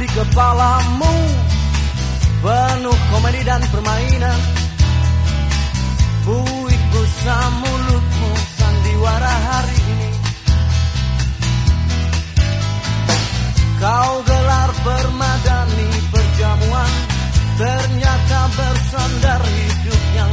di kepalamu Penuh komedi dan permainan. Buik busa mulutmu sandiwara hari ini. Kau gelar permadani perjamuan Ternyata bersandar hidup yang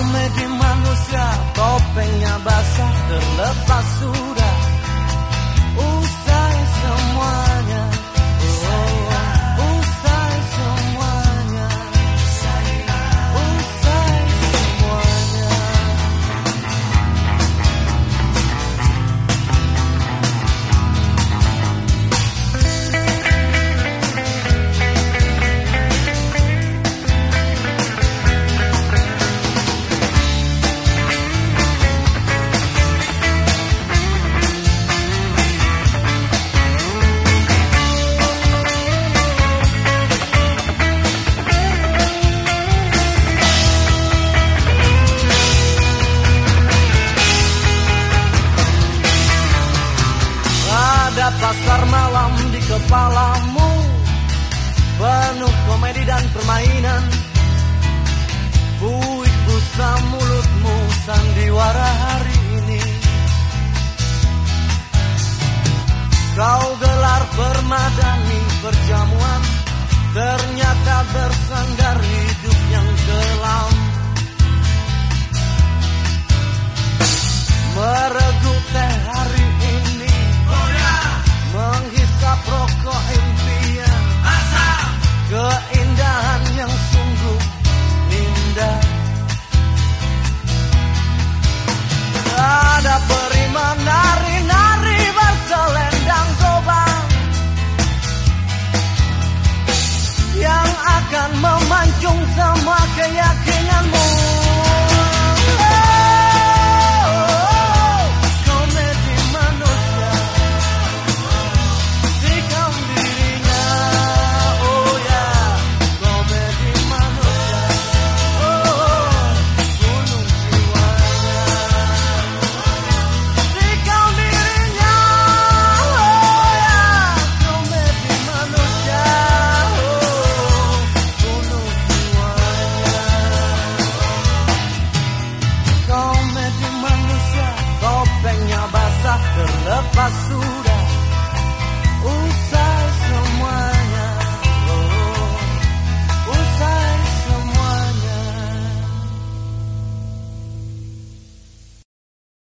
Komedi manusia topengnya basah terlepas sudah Ada pasar malam di kepalamu Penuh komedi dan permainan. Buik busa mulutmu sandiwara hari ini. Kau gelar permadani perjamuan Ternyata bersandar